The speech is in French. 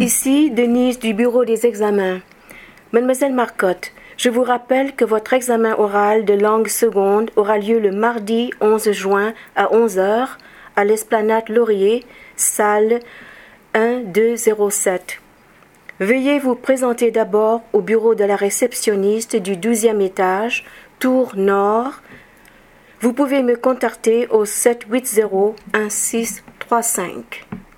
Ici Denise du bureau des examens. Mademoiselle Marcotte, je vous rappelle que votre examen oral de langue seconde aura lieu le mardi 11 juin à 11h à l'esplanade Laurier, salle 1207. Veuillez vous présenter d'abord au bureau de la réceptionniste du 12e étage, tour nord. Vous pouvez me contacter au 780 1635.